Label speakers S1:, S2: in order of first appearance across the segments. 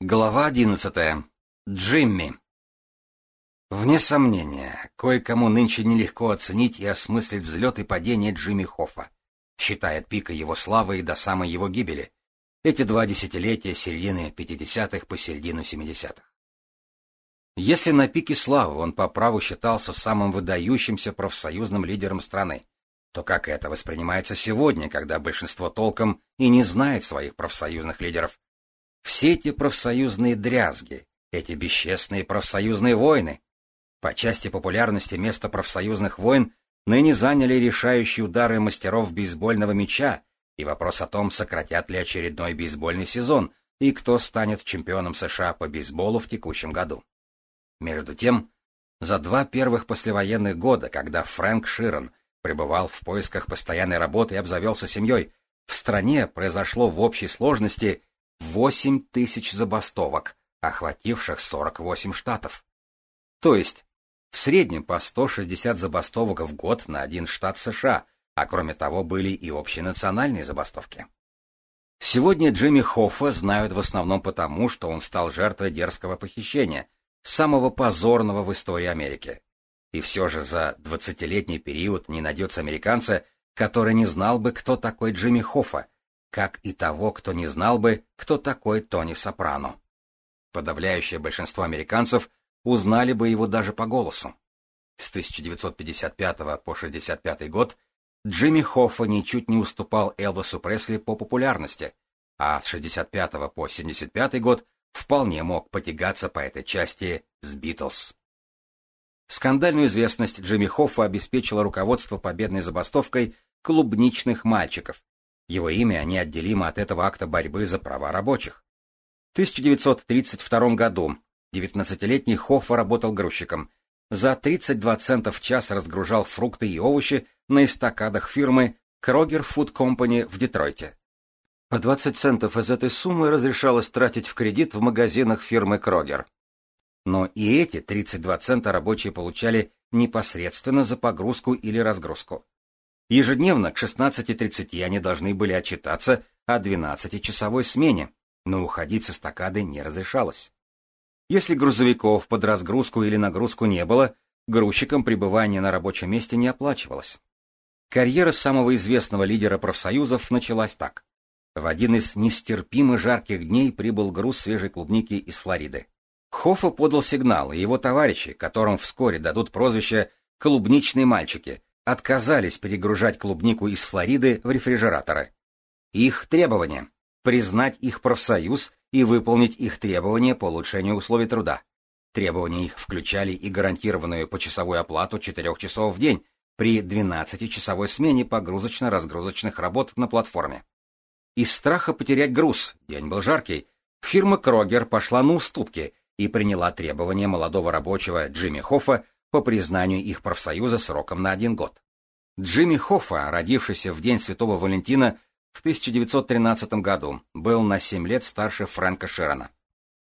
S1: Глава одиннадцатая. Джимми. Вне сомнения, кое-кому нынче нелегко оценить и осмыслить взлет и падение Джимми Хоффа, считая от пика его славы и до самой его гибели, эти два десятилетия середины 50-х по середину 70-х. Если на пике славы он по праву считался самым выдающимся профсоюзным лидером страны, то как это воспринимается сегодня, когда большинство толком и не знает своих профсоюзных лидеров, все эти профсоюзные дрязги, эти бесчестные профсоюзные войны. По части популярности место профсоюзных войн ныне заняли решающие удары мастеров бейсбольного мяча и вопрос о том, сократят ли очередной бейсбольный сезон и кто станет чемпионом США по бейсболу в текущем году. Между тем, за два первых послевоенных года, когда Фрэнк Ширен пребывал в поисках постоянной работы и обзавелся семьей, в стране произошло в общей сложности Восемь тысяч забастовок, охвативших 48 штатов. То есть в среднем по 160 забастовок в год на один штат США, а кроме того были и общенациональные забастовки. Сегодня Джимми Хоффа знают в основном потому, что он стал жертвой дерзкого похищения, самого позорного в истории Америки. И все же за 20-летний период не найдется американца, который не знал бы, кто такой Джимми Хоффа, как и того, кто не знал бы, кто такой Тони Сопрано. Подавляющее большинство американцев узнали бы его даже по голосу. С 1955 по 1965 год Джимми Хоффа ничуть не уступал Элвису Пресли по популярности, а с 65 по 75 год вполне мог потягаться по этой части с Битлз. Скандальную известность Джимми Хоффа обеспечило руководство победной забастовкой клубничных мальчиков, его имя они отделимы от этого акта борьбы за права рабочих. В 1932 году 19-летний Хоффа работал грузчиком. За 32 цента в час разгружал фрукты и овощи на эстакадах фирмы Kroger Food Company в Детройте. По 20 центов из этой суммы разрешалось тратить в кредит в магазинах фирмы Kroger, Но и эти 32 цента рабочие получали непосредственно за погрузку или разгрузку. Ежедневно к 16.30 они должны были отчитаться о 12-часовой смене, но уходить с эстакады не разрешалось. Если грузовиков под разгрузку или нагрузку не было, грузчикам пребывание на рабочем месте не оплачивалось. Карьера самого известного лидера профсоюзов началась так. В один из нестерпимо жарких дней прибыл груз свежей клубники из Флориды. Хоффа подал сигнал, и его товарищи, которым вскоре дадут прозвище «клубничные мальчики», отказались перегружать клубнику из Флориды в рефрижераторы. Их требования: – признать их профсоюз и выполнить их требования по улучшению условий труда. Требования их включали и гарантированную почасовую оплату 4 часов в день при 12-часовой смене погрузочно-разгрузочных работ на платформе. Из страха потерять груз, день был жаркий, фирма Крогер пошла на уступки и приняла требования молодого рабочего Джимми Хоффа по признанию их профсоюза сроком на один год. Джимми Хоффа, родившийся в день Святого Валентина в 1913 году, был на 7 лет старше Фрэнка Шерона.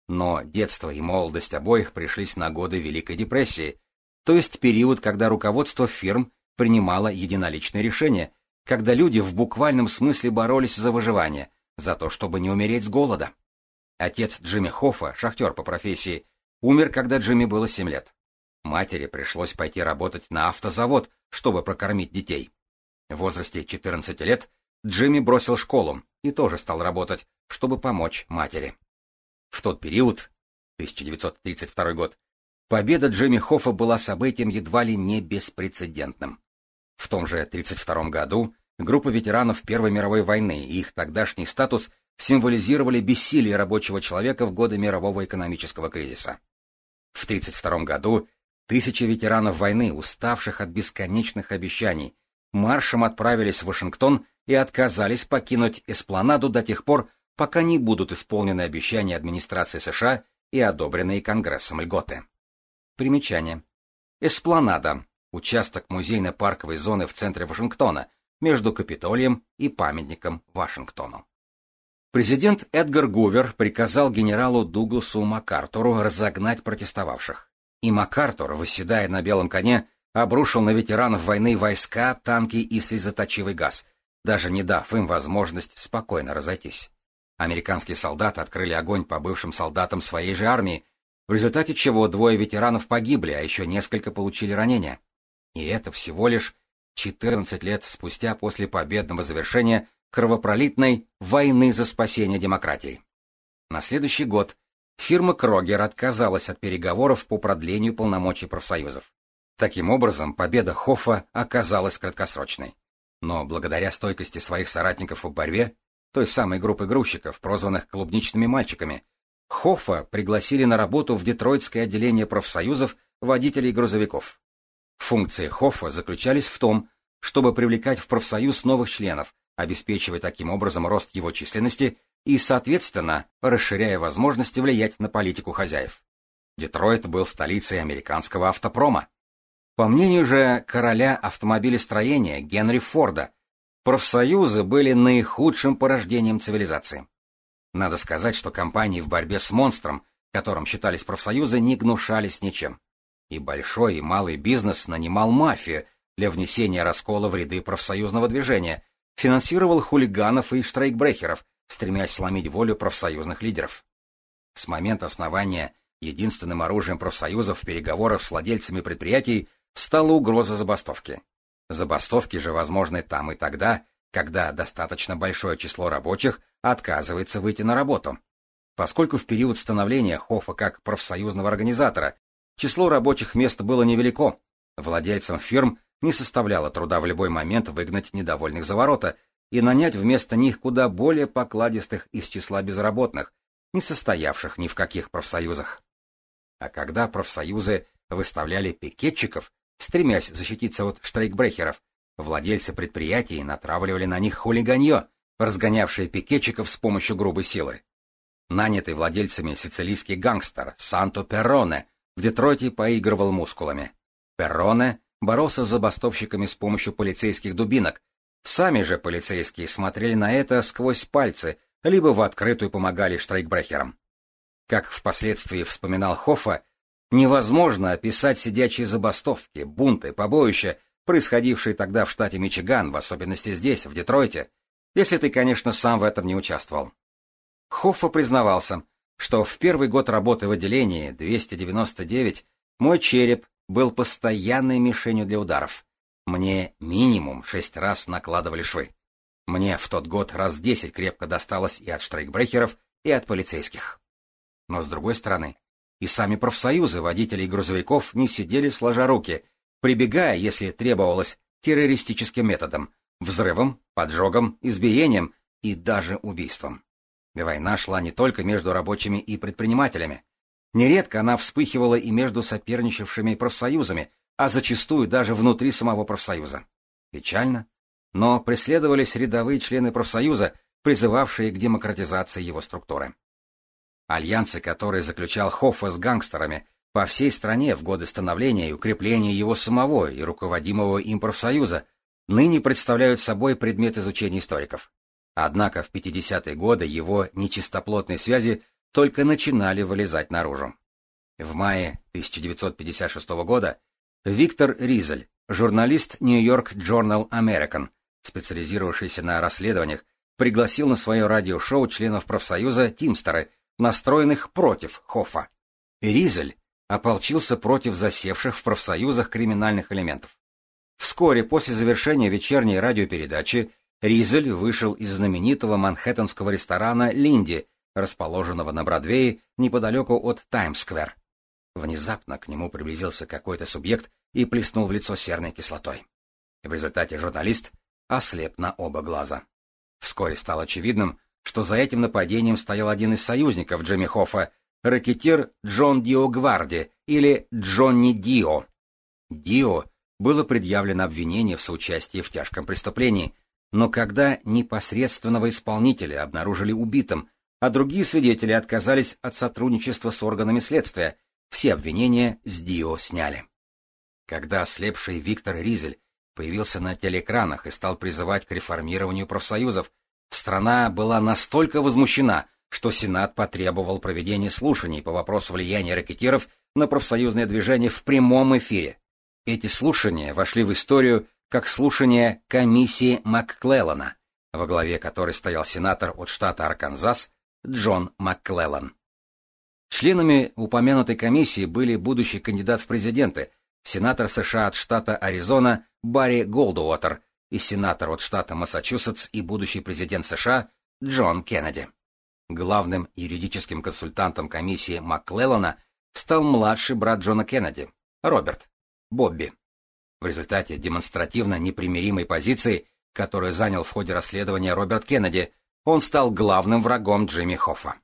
S1: Но детство и молодость обоих пришлись на годы Великой депрессии, то есть период, когда руководство фирм принимало единоличные решения, когда люди в буквальном смысле боролись за выживание, за то, чтобы не умереть с голода. Отец Джимми Хоффа, шахтер по профессии, умер, когда Джимми было 7 лет. Матери пришлось пойти работать на автозавод, чтобы прокормить детей. В возрасте 14 лет Джимми бросил школу и тоже стал работать, чтобы помочь матери. В тот период, 1932 год, победа Джимми Хоффа была событием едва ли не беспрецедентным. В том же 1932 году группа ветеранов Первой мировой войны и их тогдашний статус символизировали бессилие рабочего человека в годы мирового экономического кризиса. В 1932 году Тысячи ветеранов войны, уставших от бесконечных обещаний, маршем отправились в Вашингтон и отказались покинуть эспланаду до тех пор, пока не будут исполнены обещания администрации США и одобренные Конгрессом льготы. Примечание. Эспланада – участок музейно-парковой зоны в центре Вашингтона, между Капитолием и памятником Вашингтону. Президент Эдгар Гувер приказал генералу Дугласу МакАртуру разогнать протестовавших и МакАртур, восседая на белом коне, обрушил на ветеранов войны войска, танки и слезоточивый газ, даже не дав им возможность спокойно разойтись. Американские солдаты открыли огонь по бывшим солдатам своей же армии, в результате чего двое ветеранов погибли, а еще несколько получили ранения. И это всего лишь 14 лет спустя после победного завершения кровопролитной войны за спасение демократии. На следующий год Фирма Крогер отказалась от переговоров по продлению полномочий профсоюзов. Таким образом, победа Хофа оказалась краткосрочной. Но благодаря стойкости своих соратников в борьбе, той самой группы грузчиков, прозванных клубничными мальчиками, Хофа пригласили на работу в Детройтское отделение профсоюзов водителей грузовиков. Функции Хофа заключались в том, чтобы привлекать в профсоюз новых членов, обеспечивая таким образом рост его численности и, соответственно, расширяя возможности влиять на политику хозяев. Детройт был столицей американского автопрома. По мнению же короля автомобилестроения Генри Форда, профсоюзы были наихудшим порождением цивилизации. Надо сказать, что компании в борьбе с монстром, которым считались профсоюзы, не гнушались ничем. И большой, и малый бизнес нанимал мафию для внесения раскола в ряды профсоюзного движения, финансировал хулиганов и штрейкбрехеров, стремясь сломить волю профсоюзных лидеров. С момента основания единственным оружием профсоюзов в переговорах с владельцами предприятий стала угроза забастовки. Забастовки же возможны там и тогда, когда достаточно большое число рабочих отказывается выйти на работу. Поскольку в период становления Хофа как профсоюзного организатора число рабочих мест было невелико, владельцам фирм не составляло труда в любой момент выгнать недовольных за ворота, и нанять вместо них куда более покладистых из числа безработных, не состоявших ни в каких профсоюзах. А когда профсоюзы выставляли пикетчиков, стремясь защититься от штрейкбрехеров, владельцы предприятий натравливали на них хулиганье, разгонявшие пикетчиков с помощью грубой силы. Нанятый владельцами сицилийский гангстер Санто Перроне в Детройте поигрывал мускулами. Перроне боролся с забастовщиками с помощью полицейских дубинок, Сами же полицейские смотрели на это сквозь пальцы, либо в открытую помогали штрейкбрехерам. Как впоследствии вспоминал Хоффа, невозможно описать сидячие забастовки, бунты, побоища, происходившие тогда в штате Мичиган, в особенности здесь, в Детройте, если ты, конечно, сам в этом не участвовал. Хоффа признавался, что в первый год работы в отделении 299 мой череп был постоянной мишенью для ударов. Мне минимум шесть раз накладывали швы. Мне в тот год раз десять крепко досталось и от штрейкбрехеров, и от полицейских. Но, с другой стороны, и сами профсоюзы водителей грузовиков не сидели сложа руки, прибегая, если требовалось, террористическим методом, взрывом, поджогом, избиением и даже убийством. Война шла не только между рабочими и предпринимателями. Нередко она вспыхивала и между соперничавшими профсоюзами, а зачастую даже внутри самого профсоюза. Печально, но преследовались рядовые члены профсоюза, призывавшие к демократизации его структуры. Альянсы, которые заключал Хоффа с гангстерами по всей стране в годы становления и укрепления его самого и руководимого им профсоюза, ныне представляют собой предмет изучения историков. Однако в 50-е годы его нечистоплотные связи только начинали вылезать наружу. В мае 1956 года Виктор Ризель, журналист New York Journal American, специализировавшийся на расследованиях, пригласил на свое радиошоу членов профсоюза Тимстеры, настроенных против Хоффа. Ризель ополчился против засевших в профсоюзах криминальных элементов. Вскоре после завершения вечерней радиопередачи Ризель вышел из знаменитого манхэттенского ресторана «Линди», расположенного на Бродвее неподалеку от Таймс-сквер. Внезапно к нему приблизился какой-то субъект и плеснул в лицо серной кислотой. В результате журналист ослеп на оба глаза. Вскоре стало очевидным, что за этим нападением стоял один из союзников Джимми Хоффа, ракетир Джон Дио Гварди или Джонни Дио. Дио было предъявлено обвинение в соучастии в тяжком преступлении, но когда непосредственного исполнителя обнаружили убитым, а другие свидетели отказались от сотрудничества с органами следствия, все обвинения с Дио сняли. Когда ослепший Виктор Ризель появился на телеэкранах и стал призывать к реформированию профсоюзов, страна была настолько возмущена, что Сенат потребовал проведения слушаний по вопросу влияния ракетиров на профсоюзное движение в прямом эфире. Эти слушания вошли в историю как слушания комиссии МакКлеллана, во главе которой стоял сенатор от штата Арканзас Джон МакКлеллан. Членами упомянутой комиссии были будущий кандидат в президенты, сенатор США от штата Аризона Барри Голдуотер и сенатор от штата Массачусетс и будущий президент США Джон Кеннеди. Главным юридическим консультантом комиссии Макклеллана стал младший брат Джона Кеннеди, Роберт, Бобби. В результате демонстративно непримиримой позиции, которую занял в ходе расследования Роберт Кеннеди, он стал главным врагом Джимми Хоффа.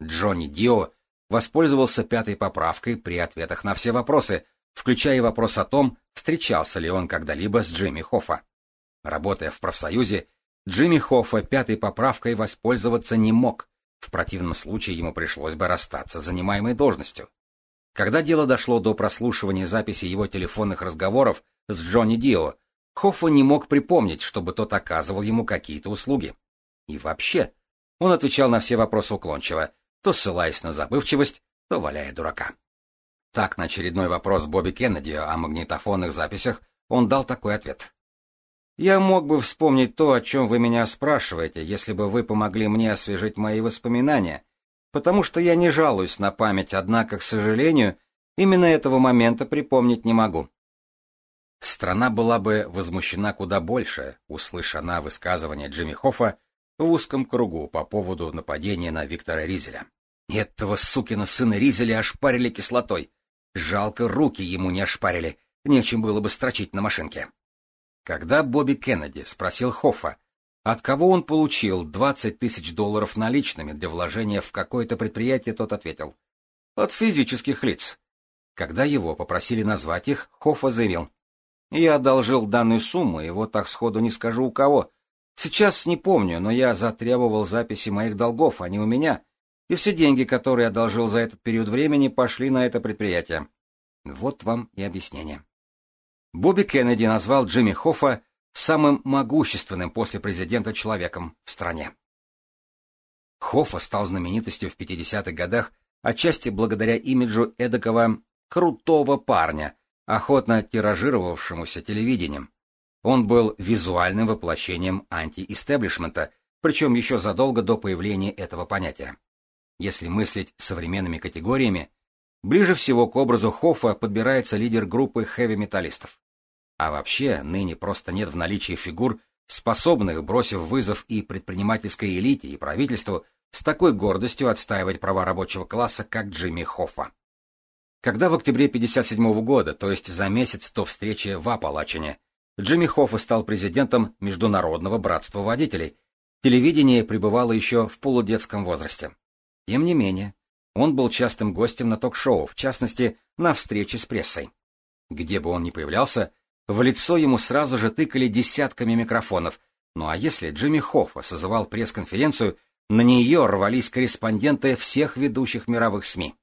S1: Джонни Дио воспользовался пятой поправкой при ответах на все вопросы, включая вопрос о том, встречался ли он когда-либо с Джимми Хоффа. Работая в профсоюзе, Джимми Хоффа пятой поправкой воспользоваться не мог, в противном случае ему пришлось бы расстаться с занимаемой должностью. Когда дело дошло до прослушивания записи его телефонных разговоров с Джонни Дио, Хоффа не мог припомнить, чтобы тот оказывал ему какие-то услуги. И вообще, он отвечал на все вопросы уклончиво, то ссылаясь на забывчивость, то валяя дурака. Так на очередной вопрос Бобби Кеннеди о магнитофонных записях он дал такой ответ. «Я мог бы вспомнить то, о чем вы меня спрашиваете, если бы вы помогли мне освежить мои воспоминания, потому что я не жалуюсь на память, однако, к сожалению, именно этого момента припомнить не могу». Страна была бы возмущена куда больше, услыша высказывание Джимми Хоффа в узком кругу по поводу нападения на Виктора Ризеля. Этого сукина сына Ризеля ошпарили кислотой. Жалко, руки ему не ошпарили, нечем было бы строчить на машинке. Когда Бобби Кеннеди спросил Хоффа, от кого он получил 20 тысяч долларов наличными для вложения в какое-то предприятие, тот ответил «От физических лиц». Когда его попросили назвать их, Хоффа заявил «Я одолжил данную сумму, его так сходу не скажу у кого, Сейчас не помню, но я затребовал записи моих долгов, а они у меня, и все деньги, которые я одолжил за этот период времени, пошли на это предприятие. Вот вам и объяснение. Бобби Кеннеди назвал Джимми Хоффа самым могущественным после президента человеком в стране. Хоффа стал знаменитостью в 50-х годах отчасти благодаря имиджу эдакого «крутого парня», охотно тиражировавшемуся телевидением. Он был визуальным воплощением антиэстеблишмента, причем еще задолго до появления этого понятия. Если мыслить современными категориями, ближе всего к образу Хоффа подбирается лидер группы хэви-металлистов. А вообще, ныне просто нет в наличии фигур, способных, бросив вызов и предпринимательской элите, и правительству, с такой гордостью отстаивать права рабочего класса, как Джимми Хоффа. Когда в октябре 1957 года, то есть за месяц до встречи в Апалачине, Джимми Хоффа стал президентом Международного братства водителей. Телевидение пребывало еще в полудетском возрасте. Тем не менее, он был частым гостем на ток-шоу, в частности, на встрече с прессой. Где бы он ни появлялся, в лицо ему сразу же тыкали десятками микрофонов. Ну а если Джимми Хоффа созывал пресс-конференцию, на нее рвались корреспонденты всех ведущих мировых СМИ.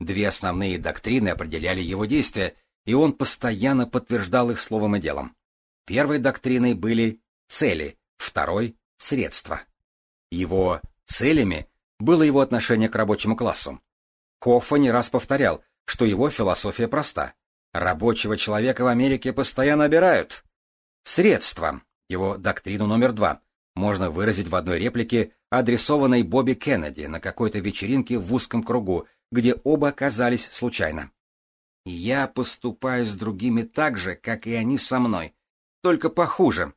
S1: Две основные доктрины определяли его действия, и он постоянно подтверждал их словом и делом. Первой доктриной были цели, второй — средства. Его целями было его отношение к рабочему классу. Кофа не раз повторял, что его философия проста. Рабочего человека в Америке постоянно обирают. Средства, его доктрину номер два, можно выразить в одной реплике, адресованной Бобби Кеннеди на какой-то вечеринке в узком кругу, где оба оказались случайно. «Я поступаю с другими так же, как и они со мной», только похуже.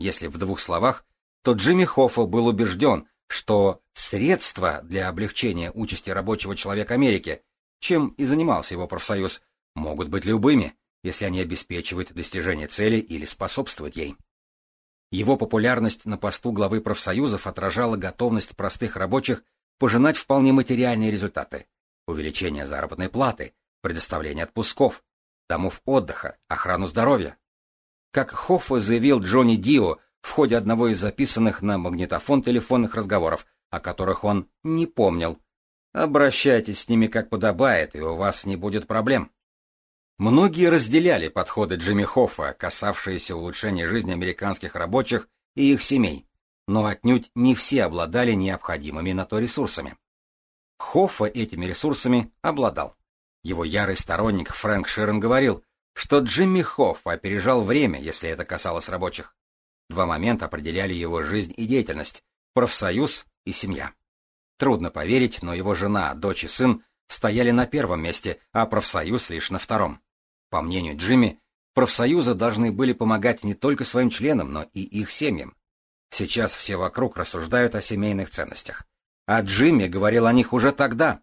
S1: Если в двух словах, то Джимми Хоффа был убежден, что средства для облегчения участи рабочего человека Америки, чем и занимался его профсоюз, могут быть любыми, если они обеспечивают достижение цели или способствуют ей. Его популярность на посту главы профсоюзов отражала готовность простых рабочих пожинать вполне материальные результаты – увеличение заработной платы, предоставление отпусков, домов отдыха, охрану здоровья как Хоффа заявил Джонни Дио в ходе одного из записанных на магнитофон телефонных разговоров, о которых он не помнил. Обращайтесь с ними как подобает, и у вас не будет проблем. Многие разделяли подходы Джимми Хоффа, касавшиеся улучшения жизни американских рабочих и их семей, но отнюдь не все обладали необходимыми на то ресурсами. Хоффа этими ресурсами обладал. Его ярый сторонник Фрэнк Ширен говорил, что Джимми Хофф опережал время, если это касалось рабочих. Два момента определяли его жизнь и деятельность – профсоюз и семья. Трудно поверить, но его жена, дочь и сын стояли на первом месте, а профсоюз лишь на втором. По мнению Джимми, профсоюзы должны были помогать не только своим членам, но и их семьям. Сейчас все вокруг рассуждают о семейных ценностях. А Джимми говорил о них уже тогда.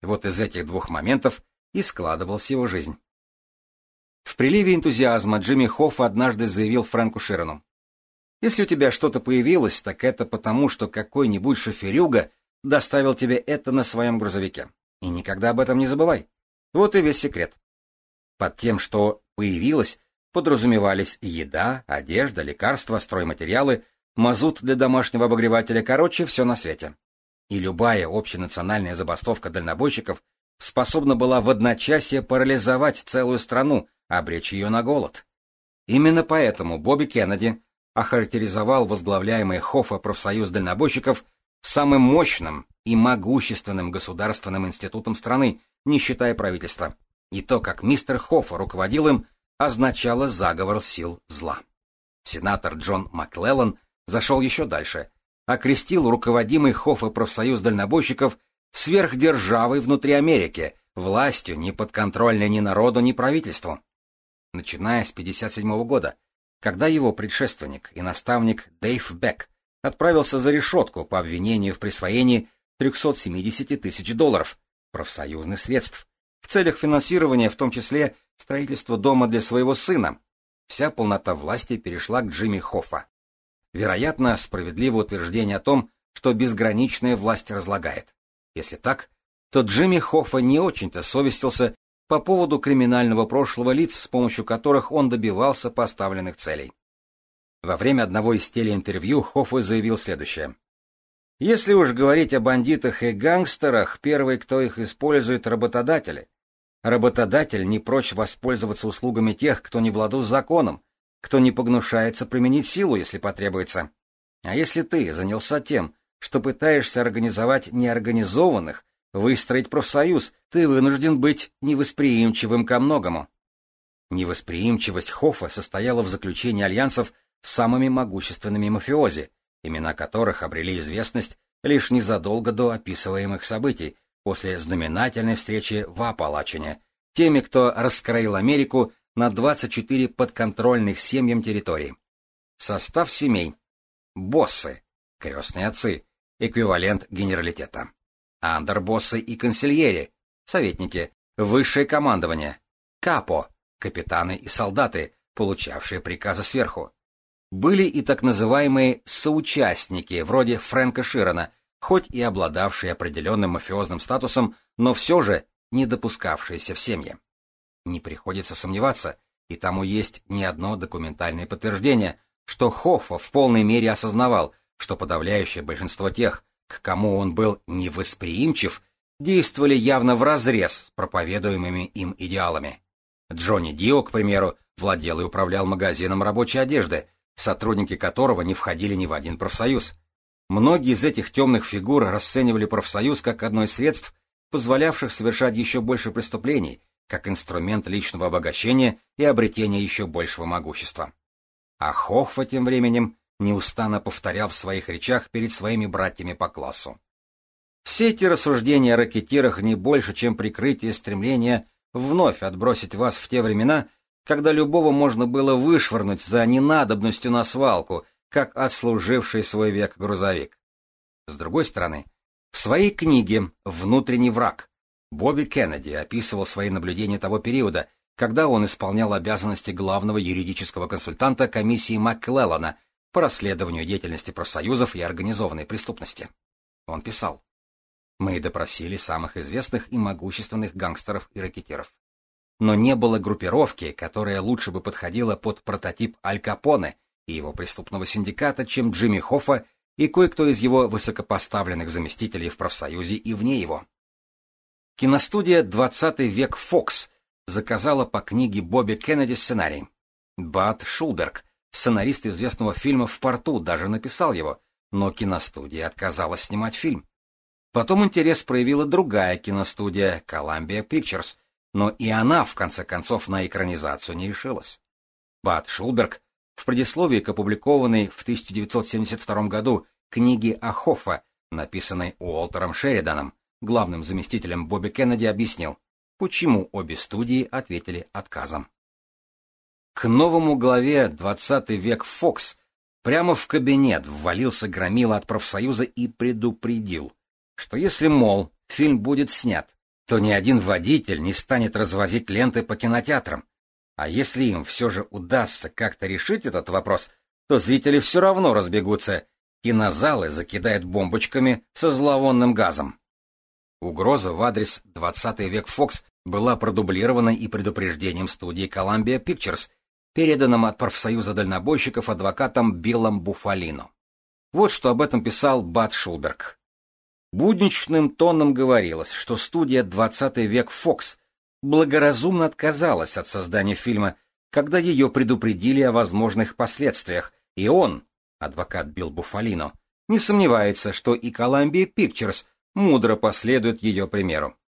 S1: Вот из этих двух моментов и складывалась его жизнь. В приливе энтузиазма Джимми Хофф однажды заявил Фрэнку Широну. «Если у тебя что-то появилось, так это потому, что какой-нибудь шоферюга доставил тебе это на своем грузовике. И никогда об этом не забывай. Вот и весь секрет». Под тем, что «появилось», подразумевались еда, одежда, лекарства, стройматериалы, мазут для домашнего обогревателя, короче, все на свете. И любая общенациональная забастовка дальнобойщиков способна была в одночасье парализовать целую страну, обречь ее на голод. Именно поэтому Бобби Кеннеди охарактеризовал возглавляемый Хоффа профсоюз дальнобойщиков самым мощным и могущественным государственным институтом страны, не считая правительства. И то, как мистер Хоффа руководил им, означало заговор сил зла. Сенатор Джон Маклеллан зашел еще дальше, окрестил руководимый Хоффа профсоюз дальнобойщиков сверхдержавой внутри Америки, властью, не подконтрольной ни народу, ни правительству начиная с 1957 года, когда его предшественник и наставник Дэйв Бек отправился за решетку по обвинению в присвоении 370 тысяч долларов профсоюзных средств в целях финансирования, в том числе строительства дома для своего сына. Вся полнота власти перешла к Джимми Хоффа. Вероятно, справедливое утверждение о том, что безграничная власть разлагает. Если так, то Джимми Хоффа не очень-то совестился по поводу криминального прошлого лиц, с помощью которых он добивался поставленных целей. Во время одного из телеинтервью Хоффе заявил следующее. Если уж говорить о бандитах и гангстерах, первый, кто их использует, работодатели. Работодатель не прочь воспользоваться услугами тех, кто не владу с законом, кто не погнушается применить силу, если потребуется. А если ты занялся тем, что пытаешься организовать неорганизованных, Выстроить профсоюз, ты вынужден быть невосприимчивым ко многому. Невосприимчивость Хофа состояла в заключении альянсов с самыми могущественными мафиози, имена которых обрели известность лишь незадолго до описываемых событий, после знаменательной встречи в Апалачине, теми, кто раскроил Америку на 24 подконтрольных семьям территории. Состав семей. Боссы, крестные отцы, эквивалент генералитета андербоссы и консильери, советники, высшее командование, капо, капитаны и солдаты, получавшие приказы сверху. Были и так называемые соучастники, вроде Фрэнка Широна, хоть и обладавшие определенным мафиозным статусом, но все же не допускавшиеся в семье. Не приходится сомневаться, и тому есть не одно документальное подтверждение, что Хоффа в полной мере осознавал, что подавляющее большинство тех, к кому он был невосприимчив, действовали явно вразрез с проповедуемыми им идеалами. Джонни Дио, к примеру, владел и управлял магазином рабочей одежды, сотрудники которого не входили ни в один профсоюз. Многие из этих темных фигур расценивали профсоюз как одно из средств, позволявших совершать еще больше преступлений, как инструмент личного обогащения и обретения еще большего могущества. А Хохфа тем временем неустанно повторял в своих речах перед своими братьями по классу. Все эти рассуждения о ракетирах не больше, чем прикрытие стремления вновь отбросить вас в те времена, когда любого можно было вышвырнуть за ненадобностью на свалку, как отслуживший свой век грузовик. С другой стороны, в своей книге «Внутренний враг» Бобби Кеннеди описывал свои наблюдения того периода, когда он исполнял обязанности главного юридического консультанта комиссии Макклеллана – по расследованию деятельности профсоюзов и организованной преступности. Он писал, «Мы допросили самых известных и могущественных гангстеров и ракетиров. Но не было группировки, которая лучше бы подходила под прототип Аль Капоне и его преступного синдиката, чем Джимми Хоффа и кое-кто из его высокопоставленных заместителей в профсоюзе и вне его. Киностудия «20 век Фокс» заказала по книге Бобби Кеннеди сценарий. Бат Шулберг — Сценарист известного фильма «В порту» даже написал его, но киностудия отказалась снимать фильм. Потом интерес проявила другая киностудия, Columbia Pictures, но и она, в конце концов, на экранизацию не решилась. Бат Шулберг в предисловии к опубликованной в 1972 году книге о Ахофа, написанной Уолтером Шериданом, главным заместителем Бобби Кеннеди объяснил, почему обе студии ответили отказом. К новому главе «Двадцатый век Фокс» прямо в кабинет ввалился громила от профсоюза и предупредил, что если, мол, фильм будет снят, то ни один водитель не станет развозить ленты по кинотеатрам. А если им все же удастся как-то решить этот вопрос, то зрители все равно разбегутся, кинозалы закидают бомбочками со зловонным газом. Угроза в адрес «20 век Фокс» была продублирована и предупреждением студии Columbia Pictures — переданном от профсоюза дальнобойщиков адвокатом Биллом Буфалино. Вот что об этом писал Бат Шулберг. Будничным тоном говорилось, что студия «20 век Фокс» благоразумно отказалась от создания фильма, когда ее предупредили о возможных последствиях, и он, адвокат Билл Буфалино, не сомневается, что и Columbia Pictures мудро последует ее примеру.